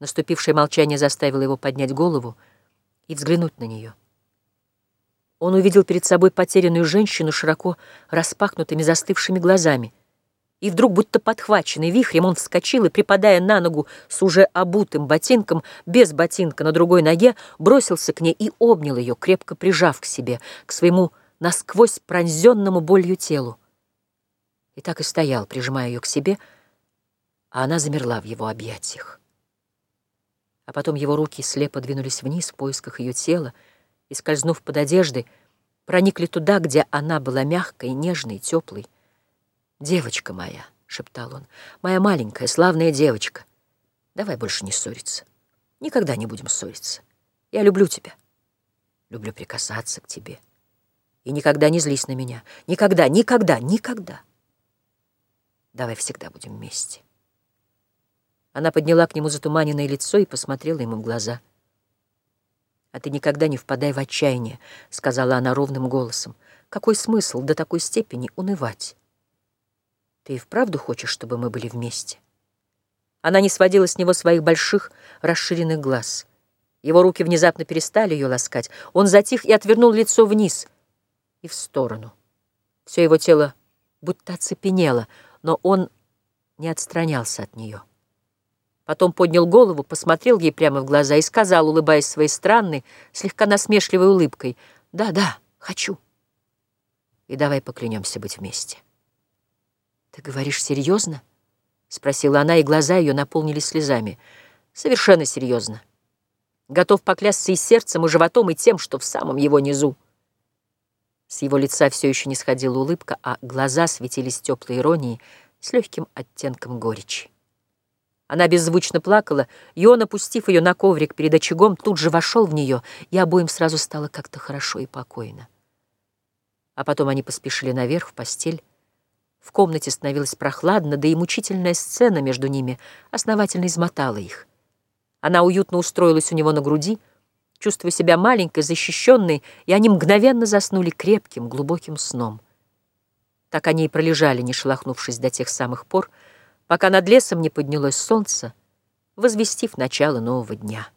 Наступившее молчание заставило его поднять голову и взглянуть на нее. Он увидел перед собой потерянную женщину широко распахнутыми застывшими глазами. И вдруг, будто подхваченный вихрем, он вскочил и, припадая на ногу с уже обутым ботинком, без ботинка на другой ноге, бросился к ней и обнял ее, крепко прижав к себе, к своему насквозь пронзенному болью телу. И так и стоял, прижимая ее к себе, а она замерла в его объятиях. А потом его руки слепо двинулись вниз в поисках ее тела, и, скользнув под одеждой, проникли туда, где она была мягкой, нежной, теплой. «Девочка моя», — шептал он, — «моя маленькая, славная девочка, давай больше не ссориться. Никогда не будем ссориться. Я люблю тебя. Люблю прикасаться к тебе. И никогда не злись на меня. Никогда, никогда, никогда. Давай всегда будем вместе». Она подняла к нему затуманенное лицо и посмотрела ему в глаза. «А ты никогда не впадай в отчаяние», — сказала она ровным голосом. «Какой смысл до такой степени унывать? Ты и вправду хочешь, чтобы мы были вместе?» Она не сводила с него своих больших, расширенных глаз. Его руки внезапно перестали ее ласкать. Он затих и отвернул лицо вниз и в сторону. Все его тело будто оцепенело, но он не отстранялся от нее. Потом поднял голову, посмотрел ей прямо в глаза и сказал, улыбаясь своей странной, слегка насмешливой улыбкой, «Да, да, хочу. И давай поклянемся быть вместе». «Ты говоришь серьезно?» — спросила она, и глаза ее наполнились слезами. «Совершенно серьезно. Готов поклясться и сердцем, и животом, и тем, что в самом его низу». С его лица все еще не сходила улыбка, а глаза светились теплой иронией с легким оттенком горечи. Она беззвучно плакала, и он, опустив ее на коврик перед очагом, тут же вошел в нее, и обоим сразу стало как-то хорошо и покойно. А потом они поспешили наверх, в постель. В комнате становилось прохладно, да и мучительная сцена между ними основательно измотала их. Она уютно устроилась у него на груди, чувствуя себя маленькой, защищенной, и они мгновенно заснули крепким, глубоким сном. Так они и пролежали, не шелохнувшись до тех самых пор, пока над лесом не поднялось солнце, возвестив начало нового дня.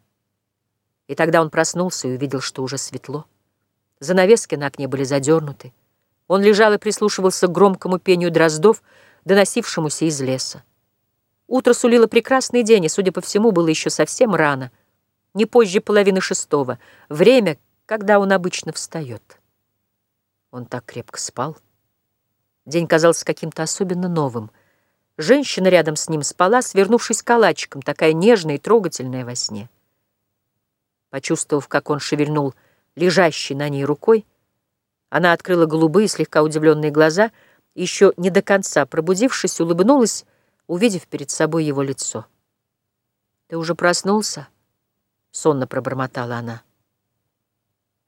И тогда он проснулся и увидел, что уже светло. Занавески на окне были задернуты. Он лежал и прислушивался к громкому пению дроздов, доносившемуся из леса. Утро сулило прекрасный день, и, судя по всему, было еще совсем рано, не позже половины шестого, время, когда он обычно встает. Он так крепко спал. День казался каким-то особенно новым — Женщина рядом с ним спала, свернувшись калачиком, такая нежная и трогательная во сне. Почувствовав, как он шевельнул лежащей на ней рукой, она открыла голубые, слегка удивленные глаза, и еще не до конца пробудившись, улыбнулась, увидев перед собой его лицо. «Ты уже проснулся?» — сонно пробормотала она.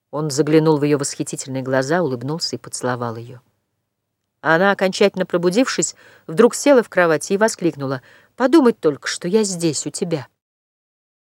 Он заглянул в ее восхитительные глаза, улыбнулся и поцеловал ее. Она, окончательно пробудившись, вдруг села в кровати и воскликнула. «Подумать только, что я здесь, у тебя».